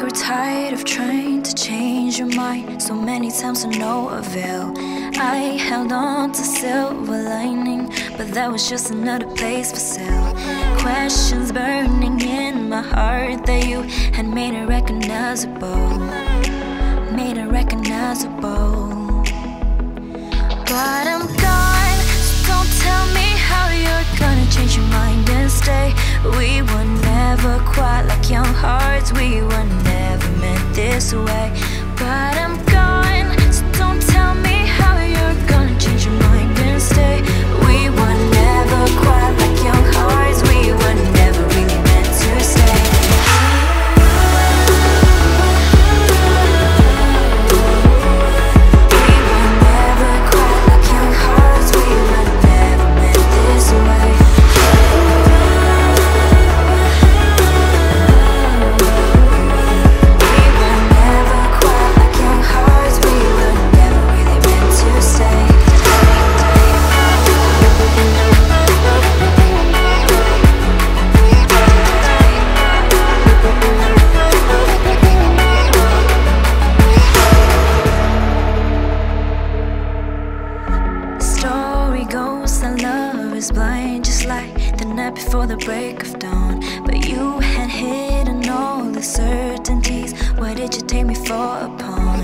grew tired of trying to change your mind so many times to no avail. I held on to silver lining, but that was just another place for sale. Questions burning in my heart that you had made it recognizable, made it recognizable. But I'm gone, so don't tell me how you're gonna change your mind and stay. We were never quite before the break of dawn. But you had hidden all the certainties. Why did you take me for a pawn?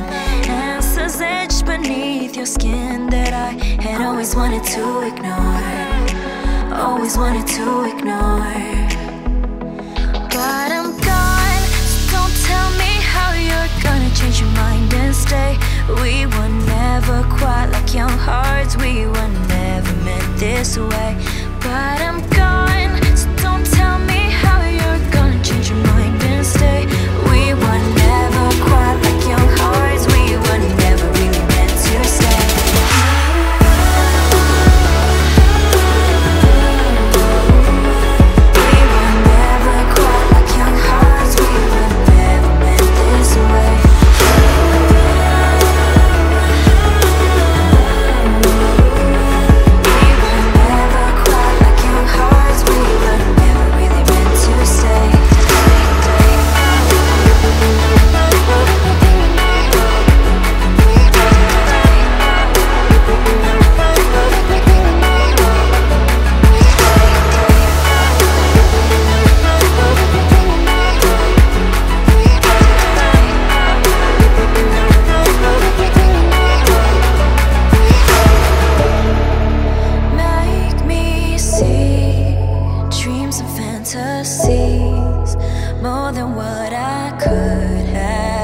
Answers etched beneath your skin that I had always wanted to ignore. Always wanted to ignore. But I'm gone, so don't tell me how you're gonna change your mind and stay. We were never quite like young hearts, we were never meant this way. But I'm more than what I could have.